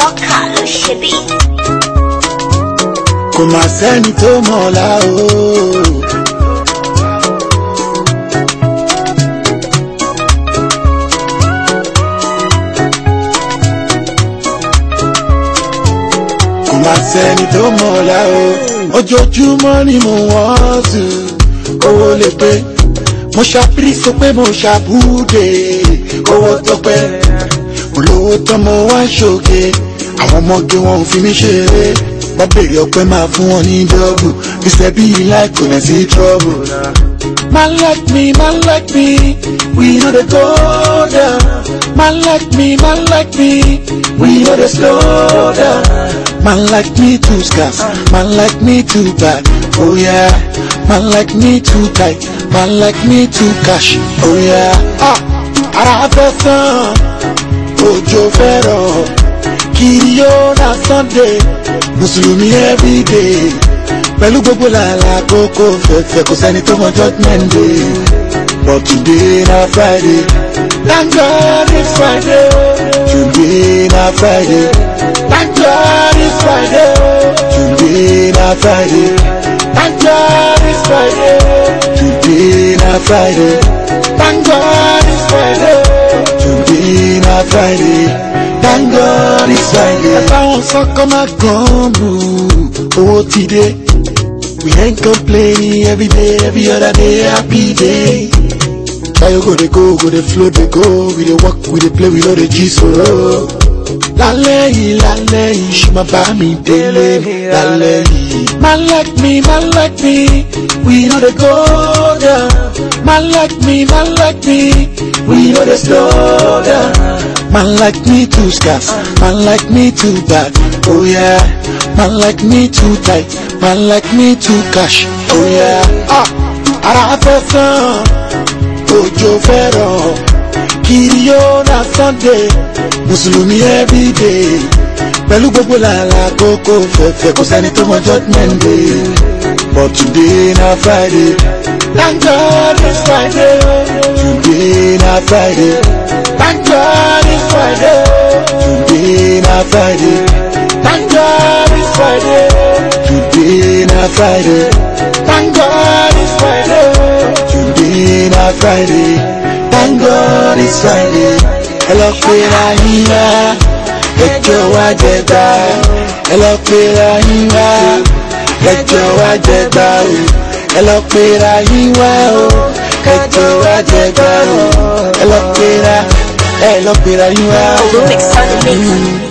sọ́kà ló ṣe bí. kò mà sẹ́ni tó mọ̀ ọ́lá o. kò mà sẹ́ni tó mọ̀ ọ́lá o. ojoojúmọ́ ni mo wọ́n sùn owó lè pé mo ṣàfírí sọ pé mo ṣàbúdé owó tó pẹ́ olówó tán mo wá ṣòge àwọn ọmọge wọn ò fi mí ṣeré wọ́n béèrè ọpẹ́ máa fún wọn ní dọ́ọ̀bù mr b like kò náà sí trouble. man like me man like me we no dey go down man like me man like me we no dey slow down man like me too scarce man like me too bad oh yeah man like me too tight man like me too cash oh yeah. Ah, ara fẹ́ sàn òjò fẹ́ràn kiri ó sunday mùsùlùmí everyday pẹ̀lú gbogbo làlà kókó fẹ̀fẹ̀ kò sẹ́ni tó mọ judgement day but today na friday thank god it's friday oh. today na friday thank god it's friday oh. today na friday thank god it's friday oh. today na friday thank god it's friday today na friday. Thank God it's Friday. If I want sọ kọ́ máa kàn mú owó ti We ain't complaining every day, every other day, happy day. Now you go dey go, go dey flow, dey go. We dey walk, we dey play, we know the gist for oh. road. Lálẹ́ yìí, lálẹ́ yìí, ṣe máa bá mi délé. Lálẹ́ man like me, man like me, we know dey go down. Man like me, man like me, we know dey slow down. Man like me too scarce, man like me too bad, oh yeah. Man like me too tight, man like me too cash, oh yeah. Ah, ara fẹ́ òjò fẹ́ rọ̀, na Sunday, Muslimi everyday. Pẹ̀lú gbogbo làlà kókó fẹ̀fẹ̀ kò sẹ́ni tó mọ judgement day. But today na Friday, thank God it's Friday, today na Friday, thank God. Today na Friday. Thank God it's Friday. Today na Friday. Thank God it's Friday. Today na Friday. Thank God it's Friday. Hello lọ pe ra yín wá, ẹjọ́ wá jẹta. Ẹ lọ pe ra yín jẹta o ẹ lọ pera yín wá o kẹjọ Hey, look, Peter, you out. Remix on the me.